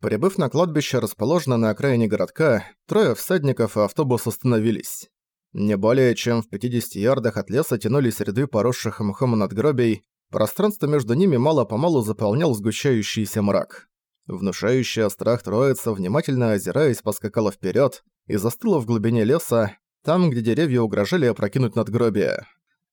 Прибыв на кладбище, расположенное на окраине городка, трое всадников и автобус остановились. Не более чем в 50 ярдах от леса тянулись ряды поросших мхом надгробий, пространство между ними мало-помалу заполнял сгущающийся мрак. Внушающая страх троица, внимательно озираясь, поскакала вперед и застыла в глубине леса, там, где деревья угрожали опрокинуть надгробие.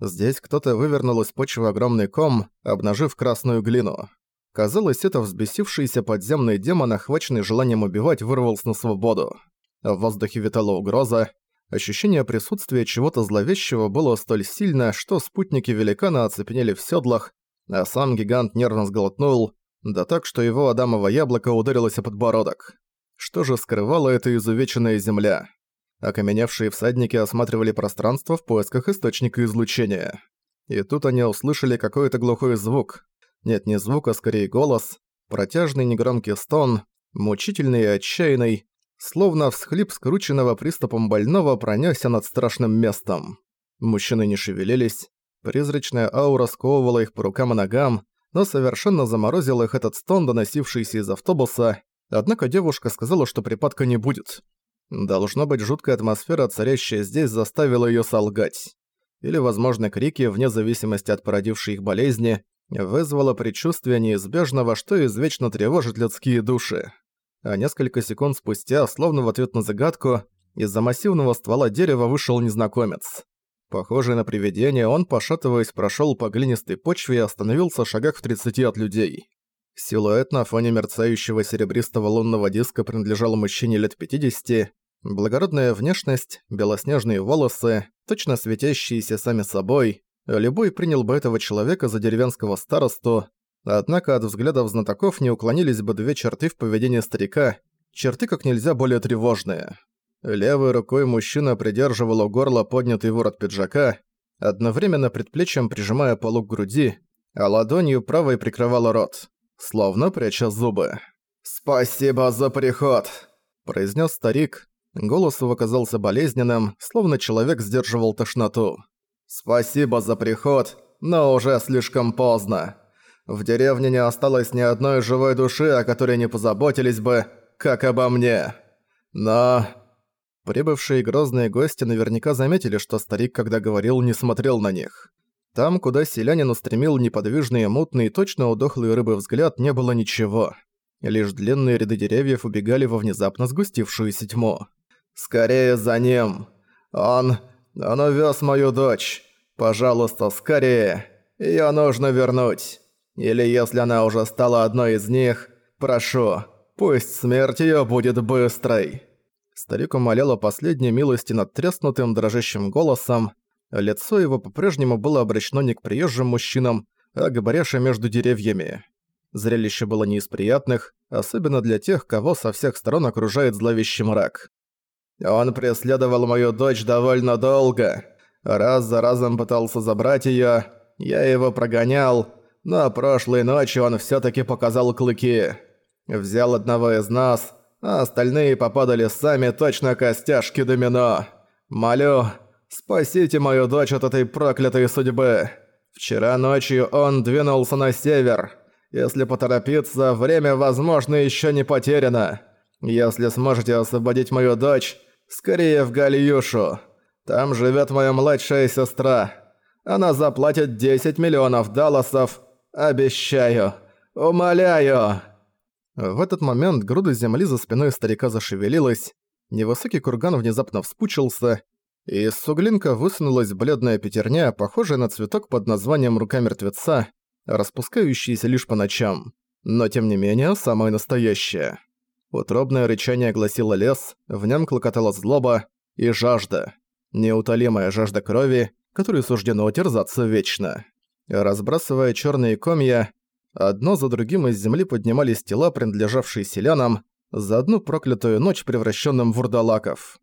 Здесь кто-то вывернул из почвы огромный ком, обнажив красную глину. Казалось, это взбесившийся подземный демон, охваченный желанием убивать, вырвался на свободу. В воздухе витала угроза. Ощущение присутствия чего-то зловещего было столь сильно, что спутники великана оцепенели в седлах, а сам гигант нервно сглотнул, да так, что его адамово яблоко ударилось о подбородок. Что же скрывала эта изувеченная земля? Окаменевшие всадники осматривали пространство в поисках источника излучения. И тут они услышали какой-то глухой звук. Нет, не звук, а скорее голос. Протяжный негромкий стон, мучительный и отчаянный, словно всхлип скрученного приступом больного пронёсся над страшным местом. Мужчины не шевелились, призрачная аура сковывала их по рукам и ногам, но совершенно заморозил их этот стон, доносившийся из автобуса, однако девушка сказала, что припадка не будет. Должно быть, жуткая атмосфера, царящая здесь, заставила её солгать. Или, возможно, крики, вне зависимости от породившей их болезни, вызвало предчувствие неизбежного, что извечно тревожит людские души. А несколько секунд спустя, словно в ответ на загадку, из-за массивного ствола дерева вышел незнакомец. Похожий на привидение, он, пошатываясь, прошёл по глинистой почве и остановился в шагах в 30 от людей. Силуэт на фоне мерцающего серебристого лунного диска принадлежал мужчине лет 50, благородная внешность, белоснежные волосы, точно светящиеся сами собой. Любой принял бы этого человека за деревенского старосту, однако от взглядов знатоков не уклонились бы две черты в поведении старика, черты как нельзя более тревожные. Левой рукой мужчина придерживал у горла поднятый ворот пиджака, одновременно предплечьем прижимая полу к груди, а ладонью правой прикрывала рот словно пряча зубы. «Спасибо за приход!» – произнес старик. Голос его казался болезненным, словно человек сдерживал тошноту. «Спасибо за приход, но уже слишком поздно. В деревне не осталось ни одной живой души, о которой не позаботились бы, как обо мне. Но...» Прибывшие грозные гости наверняка заметили, что старик, когда говорил, не смотрел на них. Там, куда селянин устремил неподвижный, мутный, точно удохлый рыбы взгляд, не было ничего. Лишь длинные ряды деревьев убегали во внезапно сгустившуюся тьму. «Скорее за ним! Он... он увёз мою дочь! Пожалуйста, скорее! Её нужно вернуть! Или если она уже стала одной из них, прошу, пусть смерть её будет быстрой!» Старик умолял о последней милости над треснутым, дрожащим голосом, Лицо его по-прежнему было обращено не к приезжим мужчинам, а к баряше между деревьями. Зрелище было не из приятных, особенно для тех, кого со всех сторон окружает зловещий мрак. «Он преследовал мою дочь довольно долго. Раз за разом пытался забрать её, я его прогонял, но прошлой ночью он всё-таки показал клыки. Взял одного из нас, а остальные попадали сами точно костяшки домино. Молю, Спасите мою дочь от этой проклятой судьбы. Вчера ночью он двинулся на север. Если поторопиться, время, возможно, еще не потеряно. Если сможете освободить мою дочь, скорее в Гальюшу. Там живет моя младшая сестра. Она заплатит 10 миллионов далласов. Обещаю. Умоляю. В этот момент груда земли за спиной старика зашевелилась. Невысокий курган внезапно вспучился, из суглинка высунулась бледная пятерня, похожая на цветок под названием «рука мертвеца», распускающийся лишь по ночам, но тем не менее самое настоящее. Утробное рычание гласило лес, в нем клокотала злоба и жажда. Неутолимая жажда крови, которой суждено терзаться вечно. Разбрасывая черные комья, одно за другим из земли поднимались тела, принадлежавшие селянам, за одну проклятую ночь превращенным в вурдалаков.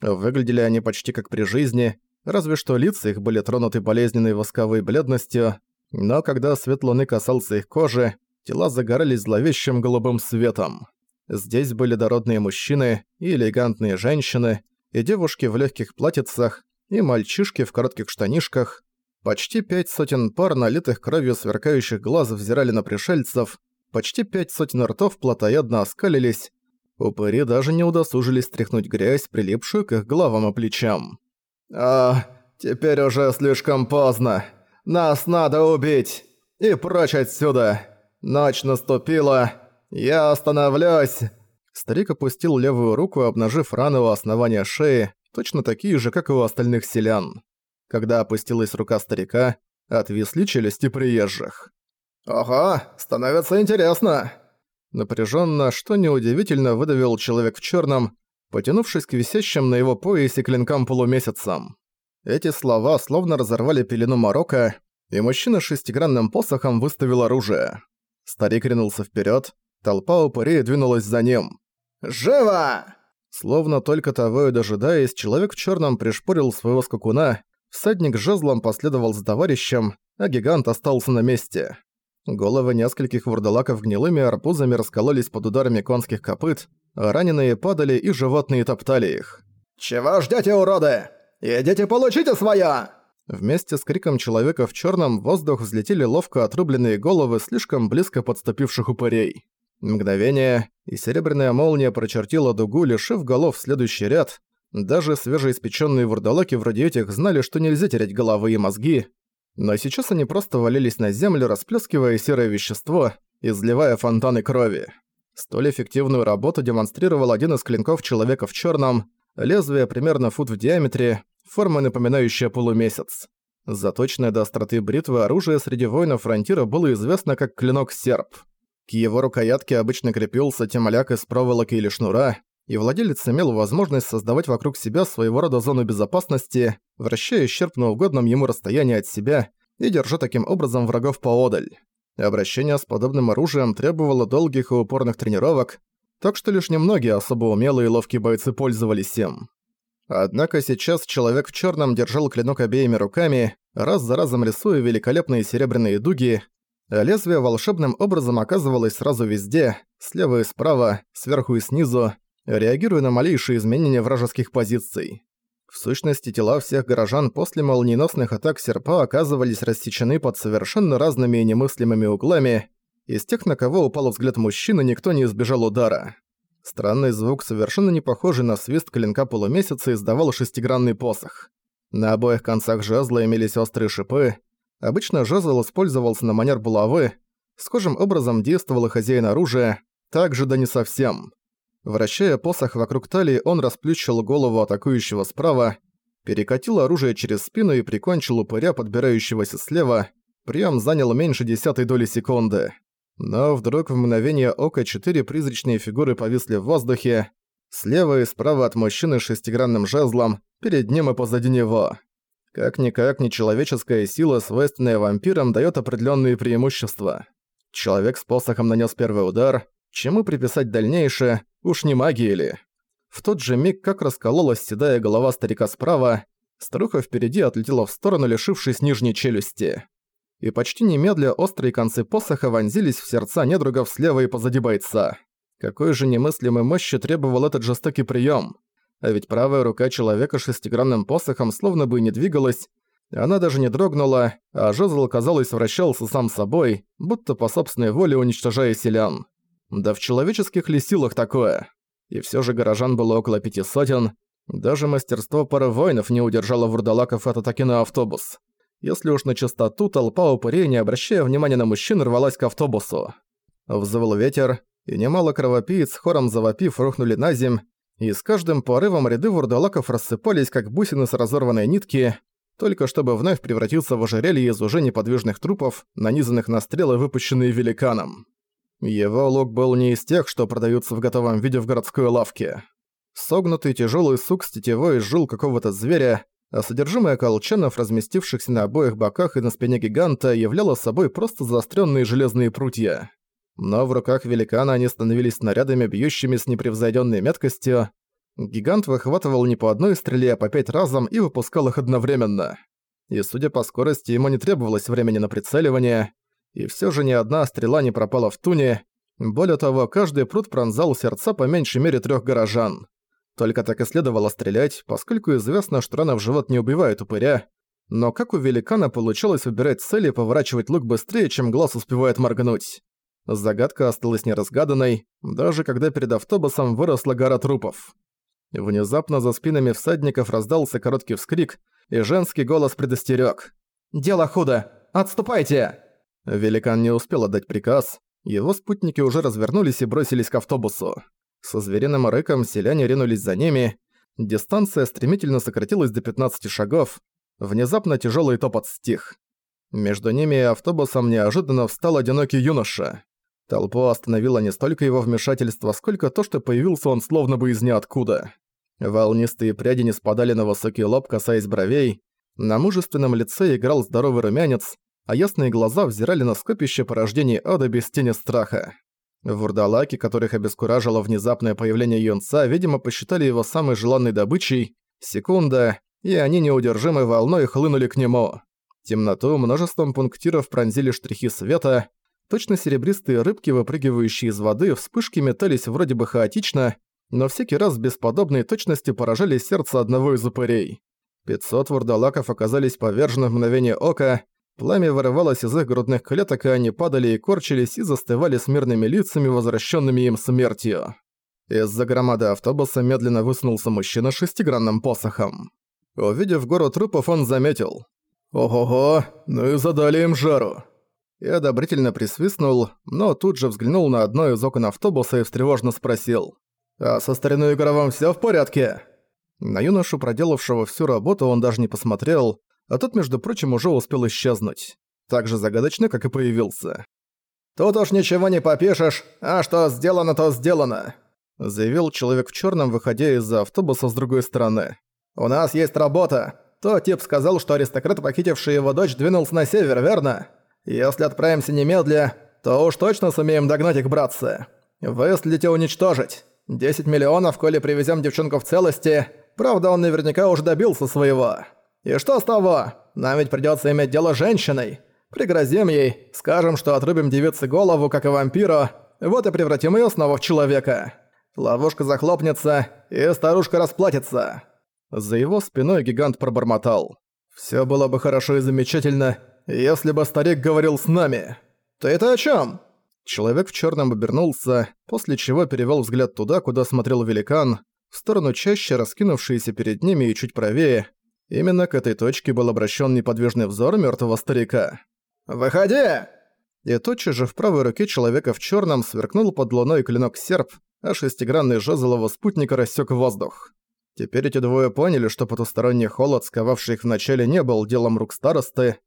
Выглядели они почти как при жизни, разве что лица их были тронуты болезненной восковой бледностью, но когда свет луны касался их кожи, тела загорались зловещим голубым светом. Здесь были дородные мужчины и элегантные женщины, и девушки в легких платьицах, и мальчишки в коротких штанишках. Почти пять сотен пар налитых кровью сверкающих глаз взирали на пришельцев, почти пять сотен ртов плотоядно оскалились, упыри даже не удосужились стряхнуть грязь, прилипшую к их головам и плечам. «А, теперь уже слишком поздно. Нас надо убить! И прочь отсюда! Ночь наступила! Я остановлюсь!» Старик опустил левую руку, обнажив раны у основания шеи, точно такие же, как и у остальных селян. Когда опустилась рука старика, отвисли челюсти приезжих. «Ого, становится интересно!» Напряженно, что неудивительно, выдавил человек в черном, потянувшись к висящим на его поясе клинкам полумесяцам. Эти слова словно разорвали пелену Марокко, и мужчина шестигранным посохом выставил оружие. Старик ринулся вперед, толпа упырей двинулась за ним. «Живо!» Словно только того и дожидаясь, человек в черном пришпорил своего скакуна, всадник жезлом последовал за товарищем, а гигант остался на месте. Головы нескольких вурдалаков гнилыми арбузами раскололись под ударами конских копыт, а раненые падали и животные топтали их. «Чего ждете, уроды? Идите получите своё!» Вместе с криком человека в черном воздух взлетели ловко отрубленные головы слишком близко подступивших упырей. Мгновение, и серебряная молния прочертила дугу, лишив голов в следующий ряд. Даже свежеиспеченные вурдалаки вроде этих знали, что нельзя терять головы и мозги. Но сейчас они просто валились на землю, расплескивая серое вещество, изливая фонтаны крови. Столь эффективную работу демонстрировал один из клинков человека в черном, лезвие примерно фут в диаметре, форма напоминающая полумесяц. Заточенное до остроты бритвы оружие среди воинов фронтира было известно как клинок-серп. К его рукоятке обычно крепился темляк из проволоки или шнура, и владелец имел возможность создавать вокруг себя своего рода зону безопасности, вращая щерп на угодном ему расстоянии от себя и держа таким образом врагов поодаль. Обращение с подобным оружием требовало долгих и упорных тренировок, так что лишь немногие особо умелые и ловкие бойцы пользовались им. Однако сейчас человек в черном держал клинок обеими руками, раз за разом рисуя великолепные серебряные дуги, Лезвие волшебным образом оказывалось сразу везде, слева и справа, сверху и снизу, реагируя на малейшие изменения вражеских позиций. В сущности, тела всех горожан после молниеносных атак серпа оказывались рассечены под совершенно разными и немыслимыми углами. Из тех, на кого упал взгляд мужчины, никто не избежал удара. Странный звук, совершенно не похожий на свист клинка полумесяца, издавал шестигранный посох. На обоих концах жезла имелись острые шипы, Обычно жезл использовался на манер булавы, схожим образом действовал и хозяин оружия, также да не совсем. Вращая посох вокруг талии, он расплющил голову атакующего справа, перекатил оружие через спину и прикончил упыря, подбирающегося слева. Прием занял меньше десятой доли секунды. Но вдруг в мгновение ока четыре призрачные фигуры повисли в воздухе, слева и справа от мужчины с шестигранным жезлом, перед ним и позади него. Как-никак нечеловеческая сила, свойственная вампирам, дает определенные преимущества. Человек с посохом нанес первый удар, чему приписать дальнейшее, уж не магии ли. В тот же миг, как раскололась седая голова старика справа, старуха впереди отлетела в сторону, лишившись нижней челюсти. И почти немедля острые концы посоха вонзились в сердца недругов слева и позади бойца. Какой же немыслимой мощи требовал этот жестокий прием? А ведь правая рука человека шестигранным посохом словно бы не двигалась, она даже не дрогнула, а жезл, казалось, вращался сам собой, будто по собственной воле уничтожая селян. Да в человеческих ли силах такое? И все же горожан было около пяти сотен, даже мастерство пары воинов не удержало вурдалаков от атаки на автобус. Если уж на чистоту, толпа упырей, не обращая внимания на мужчин, рвалась к автобусу. Взвыл ветер, и немало кровопийц, хором завопив, рухнули на земь, и с каждым порывом ряды вурдалаков рассыпались, как бусины с разорванной нитки, только чтобы вновь превратиться в ожерелье из уже неподвижных трупов, нанизанных на стрелы, выпущенные великаном. Его лук был не из тех, что продаются в готовом виде в городской лавке. Согнутый тяжелый сук с тетевой жил какого-то зверя, а содержимое колчанов, разместившихся на обоих боках и на спине гиганта, являло собой просто заостренные железные прутья но в руках великана они становились снарядами, бьющими с непревзойденной меткостью. Гигант выхватывал не по одной стреле, а по пять разом и выпускал их одновременно. И судя по скорости, ему не требовалось времени на прицеливание, и все же ни одна стрела не пропала в туне. Более того, каждый пруд пронзал сердца по меньшей мере трех горожан. Только так и следовало стрелять, поскольку известно, что рана в живот не убивает упыря, но как у великана получалось выбирать цели и поворачивать лук быстрее, чем глаз успевает моргнуть. Загадка осталась неразгаданной, даже когда перед автобусом выросла гора трупов. Внезапно за спинами всадников раздался короткий вскрик, и женский голос предостерег. «Дело худо! Отступайте!» Великан не успел отдать приказ, его спутники уже развернулись и бросились к автобусу. Со звериным рыком селяне ринулись за ними, дистанция стремительно сократилась до 15 шагов, внезапно тяжелый топот стих. Между ними и автобусом неожиданно встал одинокий юноша. Толпу остановило не столько его вмешательство, сколько то, что появился он словно бы из ниоткуда. Волнистые пряди не спадали на высокий лоб, касаясь бровей. На мужественном лице играл здоровый румянец, а ясные глаза взирали на скопище порождений ада без тени страха. Вурдалаки, которых обескуражило внезапное появление юнца, видимо, посчитали его самой желанной добычей. Секунда, и они неудержимой волной хлынули к нему. Темноту множеством пунктиров пронзили штрихи света, Точно серебристые рыбки, выпрыгивающие из воды, вспышки метались вроде бы хаотично, но всякий раз с бесподобной точностью поражали сердце одного из упырей. Пятьсот вурдалаков оказались повержены в мгновение ока, пламя вырывалось из их грудных клеток, и они падали и корчились и застывали с мирными лицами, возвращенными им смертью. Из-за громады автобуса медленно высунулся мужчина с шестигранным посохом. Увидев гору трупов, он заметил. «Ого-го, ну и задали им жару!» И одобрительно присвистнул, но тут же взглянул на одно из окон автобуса и встревожно спросил. «А со стариной Горовым всё в порядке?» На юношу, проделавшего всю работу, он даже не посмотрел, а тот, между прочим, уже успел исчезнуть. Так же загадочно, как и появился. «Тут уж ничего не попишешь, а что сделано, то сделано», заявил человек в чёрном, выходя из-за автобуса с другой стороны. «У нас есть работа. Тот тип сказал, что аристократ, похитивший его дочь, двинулся на север, верно? Если отправимся немедля, то уж точно сумеем догнать их, братцы. Выследить и уничтожить. 10 миллионов, коли привезем девчонку в целости. Правда, он наверняка уже добился своего. И что с того? Нам ведь придётся иметь дело с женщиной. Пригрозим ей, скажем, что отрубим девице голову, как и вампиру, вот и превратим её снова в человека. Ловушка захлопнется, и старушка расплатится». За его спиной гигант пробормотал. «Всё было бы хорошо и замечательно, если бы старик говорил с нами. Ты это о чем? Человек в черном обернулся, после чего перевел взгляд туда, куда смотрел великан, в сторону чаще раскинувшейся перед ними и чуть правее. Именно к этой точке был обращен неподвижный взор мертвого старика. «Выходи!» И тотчас же в правой руке человека в черном сверкнул под луной клинок серп, а шестигранный жезл его спутника рассек воздух. Теперь эти двое поняли, что потусторонний холод, сковавший их вначале, не был делом рук старосты,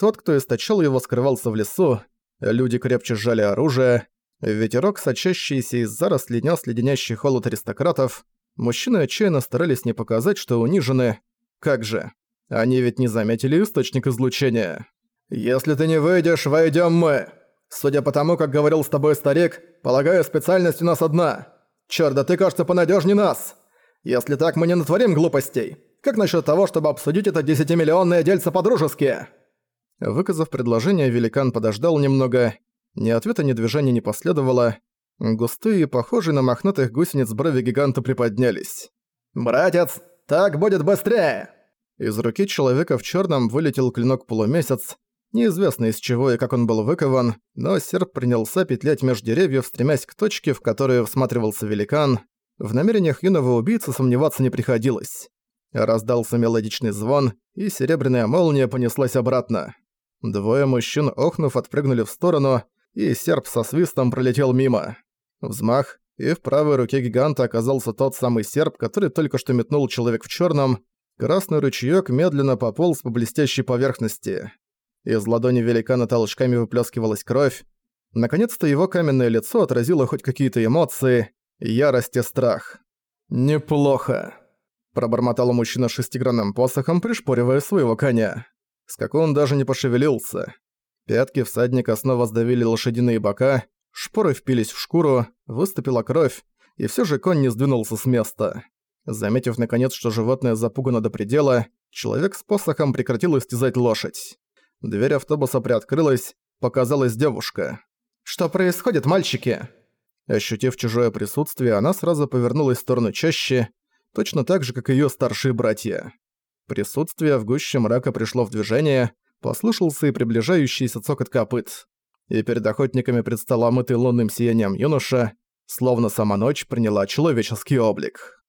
тот, кто источал его, скрывался в лесу, люди крепче сжали оружие, ветерок, сочащийся из зарослей, нес леденящий холод аристократов, мужчины отчаянно старались не показать, что унижены. Как же? Они ведь не заметили источник излучения. «Если ты не выйдешь, войдем мы. Судя по тому, как говорил с тобой старик, полагаю, специальность у нас одна. Чёрт, да ты, кажется, понадёжней нас. Если так, мы не натворим глупостей. Как насчет того, чтобы обсудить это десятимиллионное дельце по-дружески?» Выказав предложение, великан подождал немного. Ни ответа, ни движения не последовало. Густые, похожие на мохнатых гусениц брови гиганта приподнялись. «Братец, так будет быстрее!» Из руки человека в черном вылетел клинок полумесяц. Неизвестно из чего и как он был выкован, но серп принялся петлять меж деревьев, стремясь к точке, в которую всматривался великан. В намерениях юного убийцы сомневаться не приходилось. Раздался мелодичный звон, и серебряная молния понеслась обратно. Двое мужчин, охнув, отпрыгнули в сторону, и серп со свистом пролетел мимо. Взмах, и в правой руке гиганта оказался тот самый серп, который только что метнул человек в черном. Красный ручеёк медленно пополз по блестящей поверхности. Из ладони великана толчками выплескивалась кровь. Наконец-то его каменное лицо отразило хоть какие-то эмоции, ярость и страх. «Неплохо», – пробормотал мужчина шестигранным посохом, пришпоривая своего коня. Скакун даже не пошевелился. Пятки всадника снова сдавили лошадиные бока, шпоры впились в шкуру, выступила кровь, и все же конь не сдвинулся с места. Заметив наконец, что животное запугано до предела, человек с посохом прекратил истязать лошадь. Дверь автобуса приоткрылась, показалась девушка. «Что происходит, мальчики?» Ощутив чужое присутствие, она сразу повернулась в сторону чаще, точно так же, как её старшие братья. Присутствие в гуще мрака пришло в движение, послышался и приближающийся цокот копыт. и перед охотниками предстал омытый лунным сиянием юноша, словно сама ночь приняла человеческий облик.